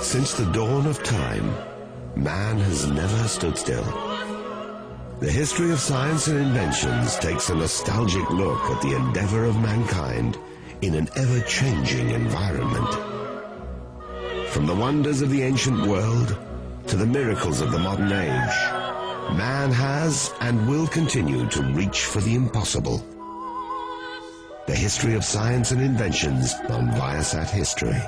Since the dawn of time, man has never stood still. The history of science and inventions takes a nostalgic look at the endeavor of mankind in an ever-changing environment. From the wonders of the ancient world to the miracles of the modern age, man has and will continue to reach for the impossible. The history of science and inventions on Viasat History.